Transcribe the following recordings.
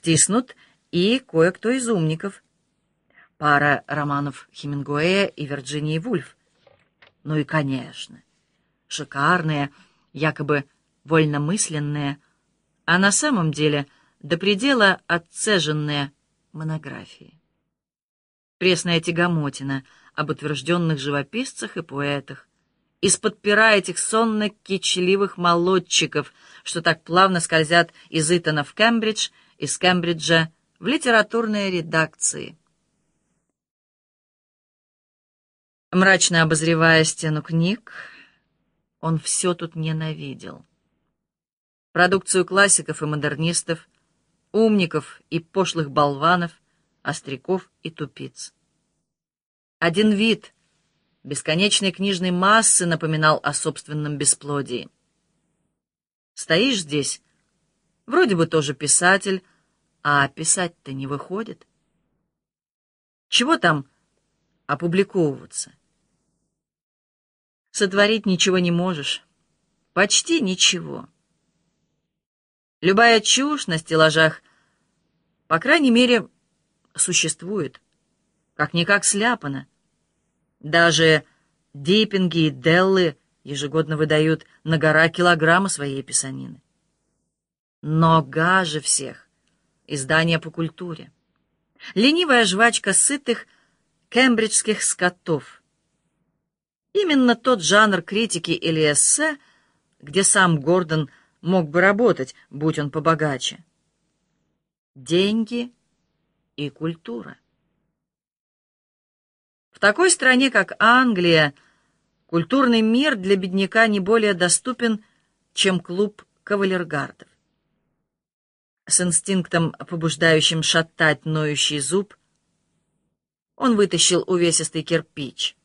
Втиснут и кое-кто из умников. Пара романов Хемингуэя и Вирджинии Вульф. Ну и, конечно, шикарные, якобы вольномысленные, а на самом деле до предела отцеженные монографии. Пресная тягомотина об утвержденных живописцах и поэтах, из-под пера этих сонно-кичливых молодчиков, что так плавно скользят из Итона в Кембридж, из Кембриджа в литературные редакции. Мрачно обозревая стену книг, он все тут ненавидел. Продукцию классиков и модернистов, умников и пошлых болванов, остряков и тупиц. Один вид бесконечной книжной массы напоминал о собственном бесплодии. Стоишь здесь, вроде бы тоже писатель, а писать-то не выходит. Чего там опубликовываться? Сотворить ничего не можешь. Почти ничего. Любая чушь на стеллажах, по крайней мере, существует. Как-никак сляпана. Даже диппинги и деллы ежегодно выдают на гора килограмма своей писанины. Но гаже всех — издание по культуре. Ленивая жвачка сытых кембриджских скотов — Именно тот жанр критики или эссе, где сам Гордон мог бы работать, будь он побогаче. Деньги и культура. В такой стране, как Англия, культурный мир для бедняка не более доступен, чем клуб кавалергардов. С инстинктом, побуждающим шатать ноющий зуб, он вытащил увесистый кирпич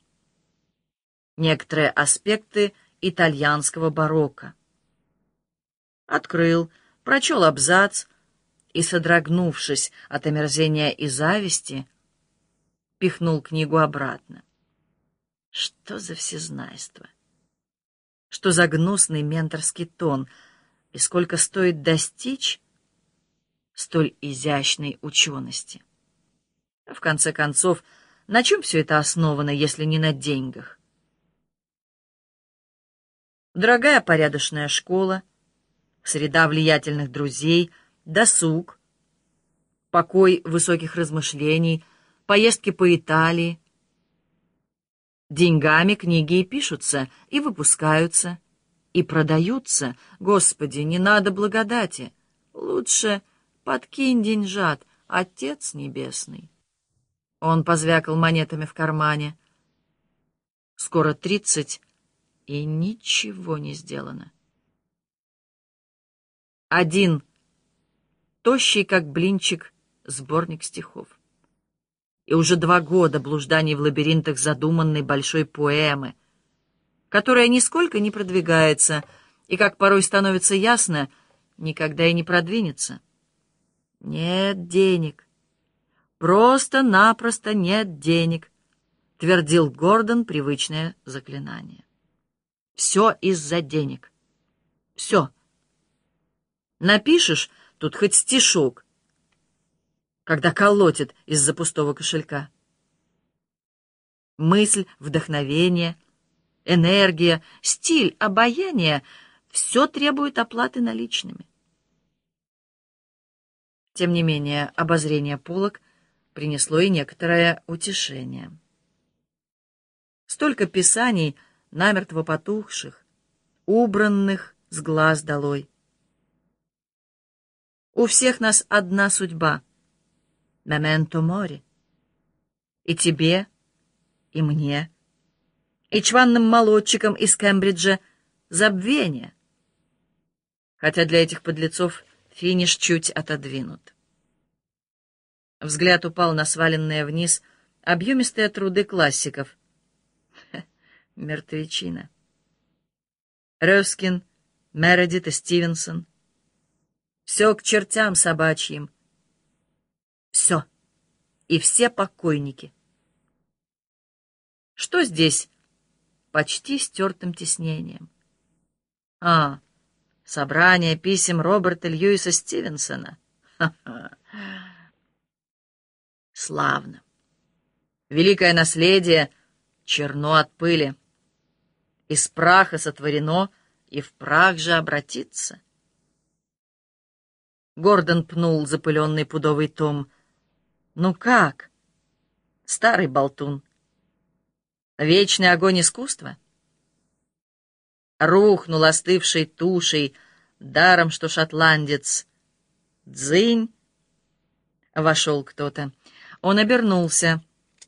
— некоторые аспекты итальянского барокко. Открыл, прочел абзац и, содрогнувшись от омерзения и зависти, пихнул книгу обратно. Что за всезнайство? Что за гнусный менторский тон? И сколько стоит достичь столь изящной учености? В конце концов, на чем все это основано, если не на деньгах? Дорогая порядочная школа, среда влиятельных друзей, досуг, покой высоких размышлений, поездки по Италии. Деньгами книги и пишутся, и выпускаются, и продаются. Господи, не надо благодати. Лучше подкинь деньжат, Отец Небесный. Он позвякал монетами в кармане. Скоро тридцать, и ничего не сделано. Один, тощий, как блинчик, сборник стихов. И уже два года блужданий в лабиринтах задуманной большой поэмы, которая нисколько не продвигается и, как порой становится ясно, никогда и не продвинется. Нет денег. Просто-напросто нет денег, твердил Гордон привычное заклинание. Все из-за денег. Все. Напишешь тут хоть стишок, когда колотит из-за пустого кошелька. Мысль, вдохновение, энергия, стиль, обаяние — все требует оплаты наличными. Тем не менее, обозрение полок принесло и некоторое утешение. Столько писаний — намертво потухших, убранных с глаз долой. У всех нас одна судьба — моменто море. И тебе, и мне, и чванным молодчикам из Кембриджа забвение. Хотя для этих подлецов финиш чуть отодвинут. Взгляд упал на сваленные вниз объемистые труды классиков — мертвечина. Рёскин, Мередит и Стивенсон. Все к чертям собачьим. Все. И все покойники. Что здесь почти стертым тиснением? А, собрание писем Роберта Льюиса Стивенсона. Славно. Великое наследие черно от пыли. Из праха сотворено, и в прах же обратится. Гордон пнул запыленный пудовый том. «Ну как?» «Старый болтун. Вечный огонь искусства?» Рухнул остывшей тушей, даром, что шотландец. «Дзынь!» Вошел кто-то. Он обернулся.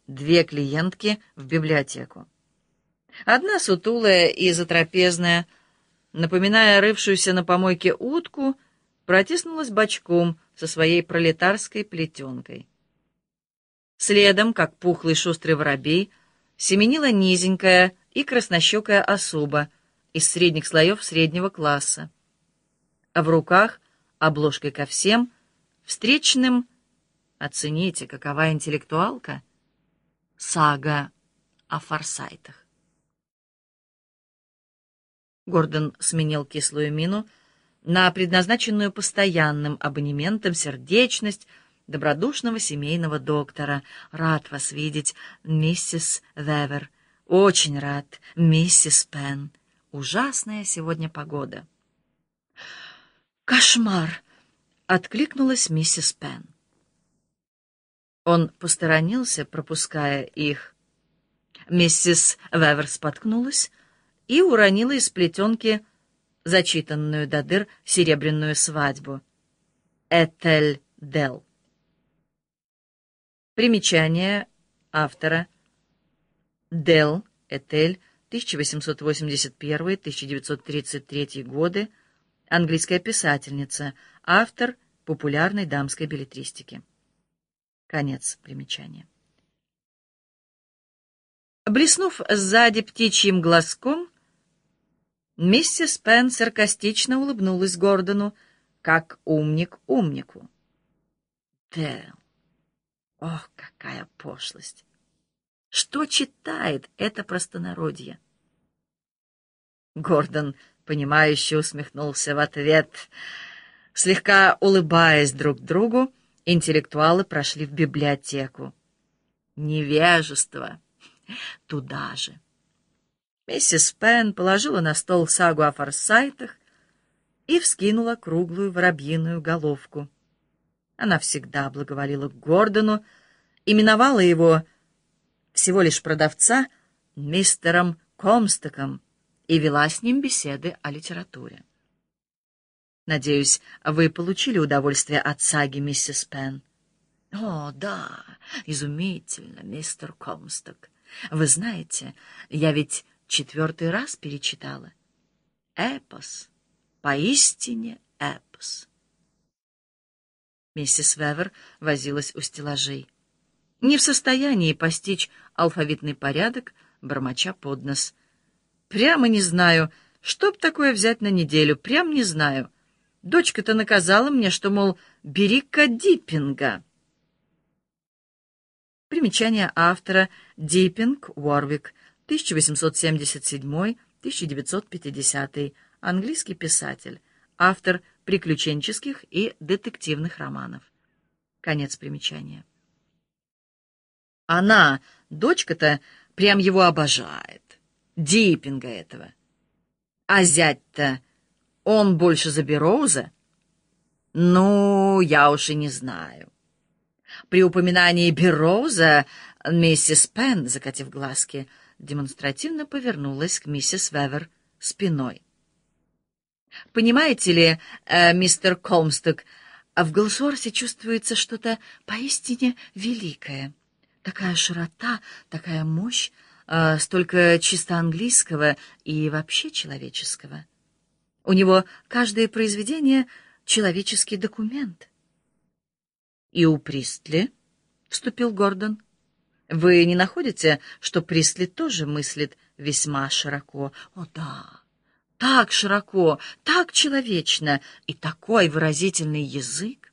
Две клиентки в библиотеку. Одна сутулая и затрапезная, напоминая рывшуюся на помойке утку, протиснулась бочком со своей пролетарской плетенкой. Следом, как пухлый шустрый воробей, семенила низенькая и краснощекая особа из средних слоев среднего класса. А в руках, обложкой ко всем, встречным, оцените, какова интеллектуалка, сага о форсайтах. Гордон сменил кислую мину на предназначенную постоянным абонементом сердечность добродушного семейного доктора. «Рад вас видеть, миссис Вевер. Очень рад, миссис Пен. Ужасная сегодня погода». «Кошмар!» — откликнулась миссис Пен. Он посторонился, пропуская их. Миссис Вевер споткнулась и уронила из плетенки зачитанную до дыр серебряную свадьбу. Этель Дел. Примечание автора. Дел, Этель, 1881-1933 годы, английская писательница, автор популярной дамской билетристики. Конец примечания. Блеснув сзади птичьим глазком, Миссис Пен саркастично улыбнулась Гордону, как умник умнику. Дэл, ох, какая пошлость! Что читает это простонародье? Гордон, понимающе усмехнулся в ответ. Слегка улыбаясь друг другу, интеллектуалы прошли в библиотеку. Невежество! Туда же! Миссис Пен положила на стол сагу о форсайтах и вскинула круглую воробьиную головку. Она всегда благоволила к Гордону, именовала его всего лишь продавца мистером Комстоком и вела с ним беседы о литературе. Надеюсь, вы получили удовольствие от саги, миссис Пен. О, да, изумительно, мистер Комсток. Вы знаете, я ведь четвертый раз перечитала. Эпос, поистине эпос. Миссис Вевер возилась у стеллажей. Не в состоянии постичь алфавитный порядок, бормоча под нос. Прямо не знаю, что б такое взять на неделю, прям не знаю. Дочка-то наказала мне, что, мол, бери-ка диппинга. Примечание автора Диппинг Уорвик, 1877-1950, английский писатель, автор приключенческих и детективных романов. Конец примечания. Она, дочка-то, прям его обожает. Диппинга этого. А зять-то, он больше за Бероуза? Ну, я уж и не знаю. При упоминании Бероуза миссис Пен, закатив глазки, — демонстративно повернулась к миссис Вевер спиной. «Понимаете ли, э, мистер Комсток, в Голсуорсе чувствуется что-то поистине великое. Такая широта, такая мощь, э, столько чисто английского и вообще человеческого. У него каждое произведение — человеческий документ». «И у Пристли?» — вступил Гордон. Вы не находите, что Присли тоже мыслит весьма широко? О, да, так широко, так человечно и такой выразительный язык.